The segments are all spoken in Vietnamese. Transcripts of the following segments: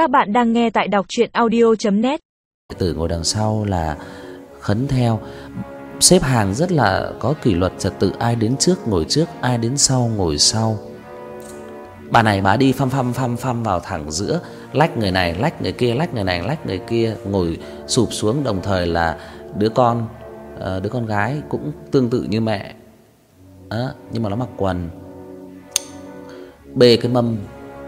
Các bạn đang nghe tại đọc chuyện audio.net Tử ngồi đằng sau là khấn theo. Xếp hàng rất là có kỷ luật trật tự Ai đến trước ngồi trước, ai đến sau ngồi sau. Bà này bà đi phăm phăm phăm phăm vào thẳng giữa Lách người này, lách người kia, lách người này, lách người kia Ngồi sụp xuống đồng thời là đứa con ờ, Đứa con gái cũng tương tự như mẹ. À, Nhưng mà nó mặc quần. Bê cái mâm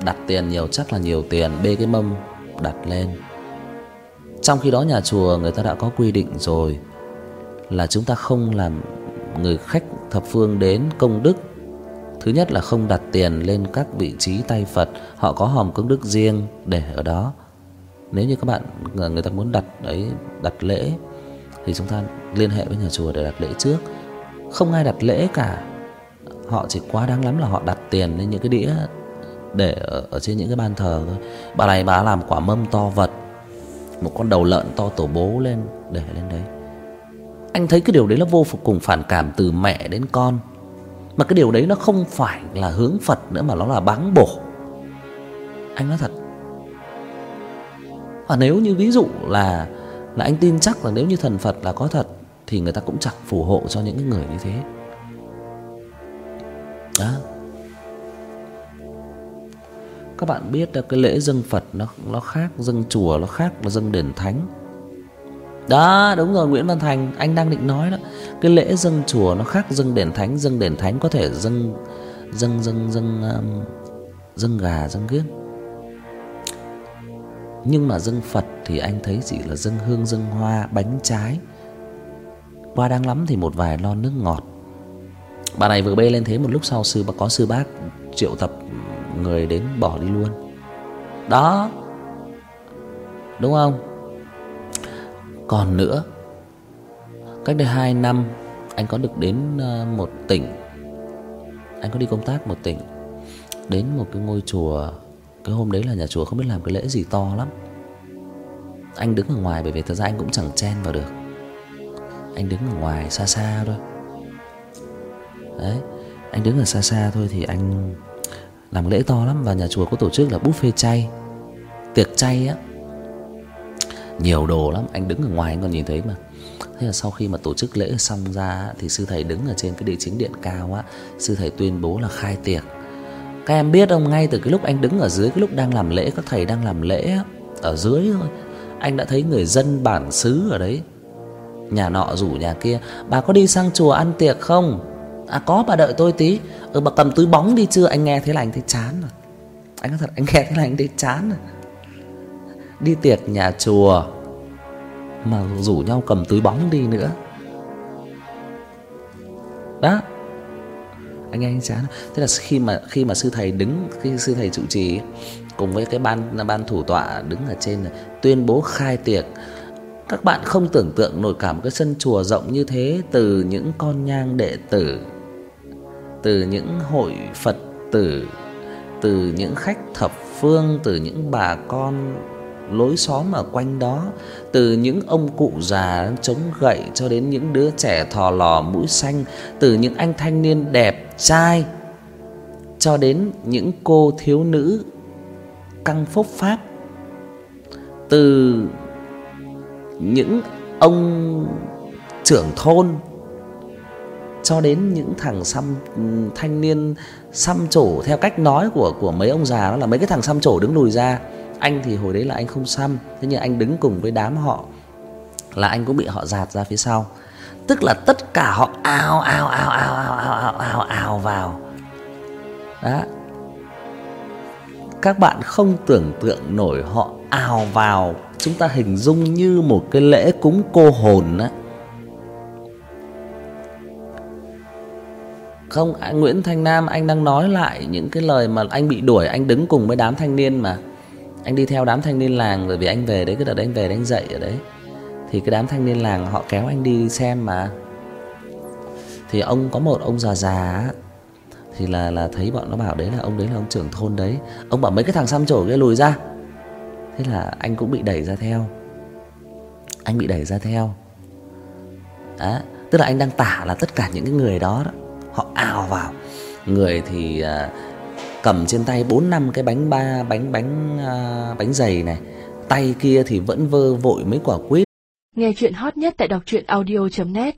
đặt tiền nhiều chắc là nhiều tiền Bê cái mâm đặt lên trong khi đó nhà chùa người ta đã có quy định rồi là chúng ta không làm người khách thập phương đến công đức. Thứ nhất là không đặt tiền lên các vị trí tay Phật, họ có hòm công đức riêng để ở đó. Nếu như các bạn người ta muốn đặt đấy đặt lễ thì chúng ta liên hệ với nhà chùa để đặt lễ trước. Không ai đặt lễ cả. Họ chỉ quá đáng lắm là họ đặt tiền lên những cái đĩa để ở, ở trên những cái ban thờ thôi. Bà này bà làm quả mâm to vật một con đầu lợn to tổ bố lên để lên đấy. Anh thấy cái điều đấy là vô cùng phản cảm từ mẹ đến con. Mà cái điều đấy nó không phải là hướng phật nữa mà nó là báng bổ. Anh nói thật. Và nếu như ví dụ là là anh tin chắc là nếu như thần phật là có thật thì người ta cũng chẳng phù hộ cho những cái người như thế. Đó các bạn biết là cái lễ dâng Phật nó nó khác dâng chùa nó khác và dâng đền thánh. Đó, đúng rồi Nguyễn Văn Thành, anh đang định nói đó. Cái lễ dâng chùa nó khác dâng đền thánh, dâng đền thánh có thể dâng dâng dâng dâng um, dâng gà, dâng kiếc. Nhưng mà dâng Phật thì anh thấy chỉ là dâng hương, dâng hoa, bánh trái. Qua đáng lắm thì một vài lon nước ngọt. Bà này vừa bê lên thế một lúc sau sư bà có sư bác triệu tập người đến bỏ đi luôn. Đó. Đúng không? Còn nữa, cách đây 2 năm, anh có được đến ờ, một tỉnh. Anh có đi công tác một tỉnh, đến một cái ngôi chùa. Cái hôm đấy là nhà chùa không biết làm cái lễ gì to lắm. Anh đứng ở ngoài bởi vì thật ra anh cũng chẳng chen vào được. Anh đứng ở ngoài xa xa thôi. Đấy, anh đứng ở xa xa thôi thì anh làm lễ to lắm và nhà chùa có tổ chức là buffet chay. Tiệc chay á. Nhiều đồ lắm, anh đứng ở ngoài anh còn nhìn thấy mà. Thế là sau khi mà tổ chức lễ xong ra thì sư thầy đứng ở trên cái địa chính điện cao á, sư thầy tuyên bố là khai tiệc. Các em biết không, ngay từ cái lúc anh đứng ở dưới, cái lúc đang làm lễ, các thầy đang làm lễ á, ở dưới thôi, anh đã thấy người dân bản xứ ở đấy. Nhà nọ rủ nhà kia, bà có đi sang chùa ăn tiệc không? À có, bà đợi tôi tí. Ừ bà cầm túi bóng đi chưa? Anh nghe thế là anh thấy chán rồi. Anh nói thật anh nghe thế là anh thấy chán rồi. Đi tiệc nhà chùa Mà rủ nhau cầm túi bóng đi nữa. Đó. Anh nghe anh chán Thế là khi mà khi mà sư thầy đứng Khi sư thầy trụ trì Cùng với cái ban ban thủ tọa đứng ở trên này, Tuyên bố khai tiệc các bạn không tưởng tượng nổi cả một cái sân chùa rộng như thế từ những con nhang đệ tử từ những hội Phật tử, từ những khách thập phương, từ những bà con lối xóm ở quanh đó, từ những ông cụ già chống gậy cho đến những đứa trẻ thò lò mũi xanh, từ những anh thanh niên đẹp trai cho đến những cô thiếu nữ căng phốc pháp. Từ những ông trưởng thôn cho đến những thằng xăm ừ, thanh niên xăm trổ theo cách nói của của mấy ông già, đó là mấy cái thằng xăm trổ đứng lùi ra. Anh thì hồi đấy là anh không xăm, thế nhưng anh đứng cùng với đám họ là anh cũng bị họ dạt ra phía sau. Tức là tất cả họ ào ào ào ào ào ào ào ào ào vào. Đó. Các bạn không tưởng tượng nổi họ ào vào. Chúng ta hình dung như một cái lễ cúng cô hồn á. Không, anh Nguyễn Thanh Nam anh đang nói lại những cái lời mà anh bị đuổi, anh đứng cùng với đám thanh niên mà. Anh đi theo đám thanh niên làng rồi vì anh về đấy cái đợt đấy anh về đấy anh dậy ở đấy. Thì cái đám thanh niên làng họ kéo anh đi xem mà. Thì ông có một ông già già thì là là thấy bọn nó bảo đấy là ông đấy là ông trưởng thôn đấy. Ông bảo mấy cái thằng xăm trổ kia lùi ra. Thế là anh cũng bị đẩy ra theo. Anh bị đẩy ra theo. á tức là anh đang tả là tất cả những cái người đó đó họ ào vào. Người thì à, cầm trên tay bốn năm cái bánh ba bánh bánh à, bánh dày này. Tay kia thì vẫn vơ vội mấy quả quýt. Nghe chuyện hot nhất tại đọc truyện audio net.